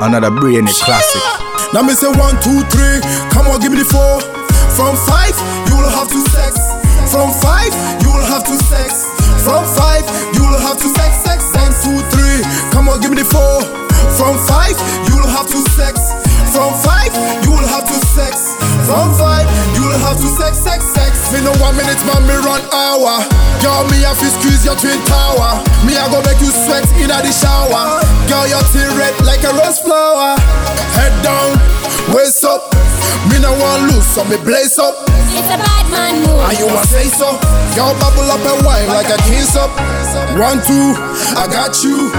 Another brainy classic. Now me say one, two, three. Come on, give me the four. From five, you will have to sex. From five, you will have to sex. From five, you will have to sex, sex. One, two, three. Come on, give me the four. From five, you will have to sex. From five, you will have to sex. From five, you will have to sex, sex, sex. Me no one minute, man, me run hour. Girl, me have to squeeze your twin tower. Me I go make you sweat in the shower. Girl, your teeth red like a rose flower. Me no want lose, so me blaze up. It's a bad man move. And you want say so? Girl, bubble up and wine like a kiss up. One, two, I got you.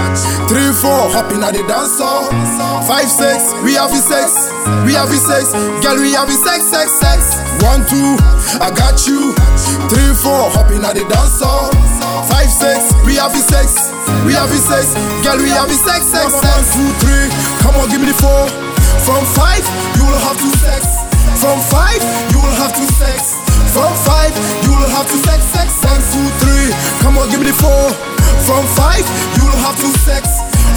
Three, four, hopping at the dance hall. Five, six, we have the sex. We have the sex. Girl, we have the sex, sex, sex. One, two, I got you. Three, four, hopping at the dance hall. Five, six, we have the sex. We have the sex. Girl, we have the sex, sex, sex. One, two, three, come on, give me the four. From five, you will have to sex. From five, you will have to sex. From five, you will have to sex, sex. One, two, three. Come on, give me the four. From five, you will have to sex.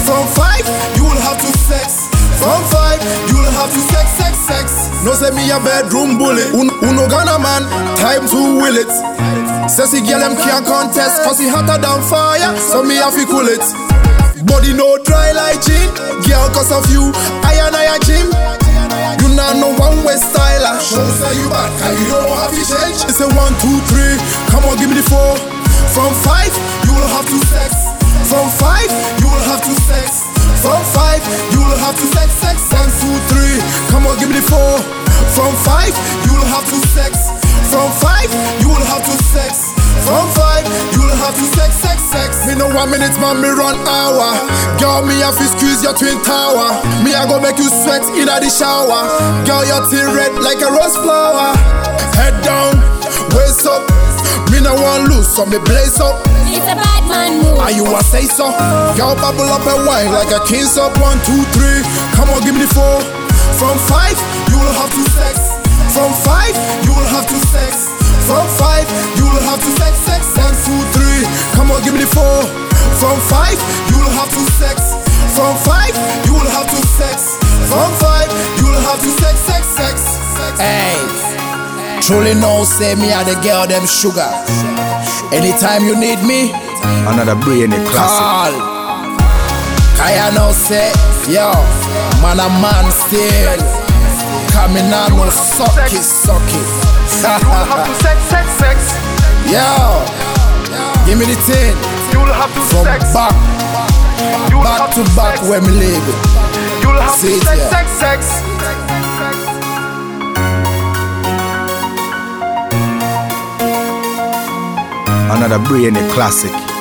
From five, you will have to sex. From five, you will have to sex, sex, sex. No say me a bedroom bully. Un, uno Ghana man, time to will it. Sassy girl them can't contest, cause he hotter than fire, so me have to cool it. Body no dry like gin, girl cause of you, I and I a gym. Two, three. Come on, give me the four. From five, you will have to sex. From five, you will have to sex. From five, you will have to sex, sex. One, two, three. Come on, give me the four. From five, you will have to sex. From five, you will have to sex. From five, you will have to sex, sex, sex. Me no one minute, man, me run hour. Girl, me have to squeeze your twin tower. Me I go make you sweat in the shower. Girl, your teeth red like a rose flower. Head down, waist up. Me no one lose, so me blaze up. It's a bad man move. And you a say so? Girl, bubble up and wine like a kiss up. One, two, three. Come on, give me the four. From five, you will have to sex. From five, you will have to sex. From five, you will have to sex, sex. One, two, three. Come on, give me the four. From five, you will have to sex. Truly no say me are the girl them sugar. Anytime you need me, Another brainy classic. call. Kaya no say, yo, man a man still. Coming on no sucky, sucky. You will have to sex, sex, sex. yo, give me the thing You will have to from sex. back, You back to to back where me live. You will have to sex, sex, sex. Another brainy classic.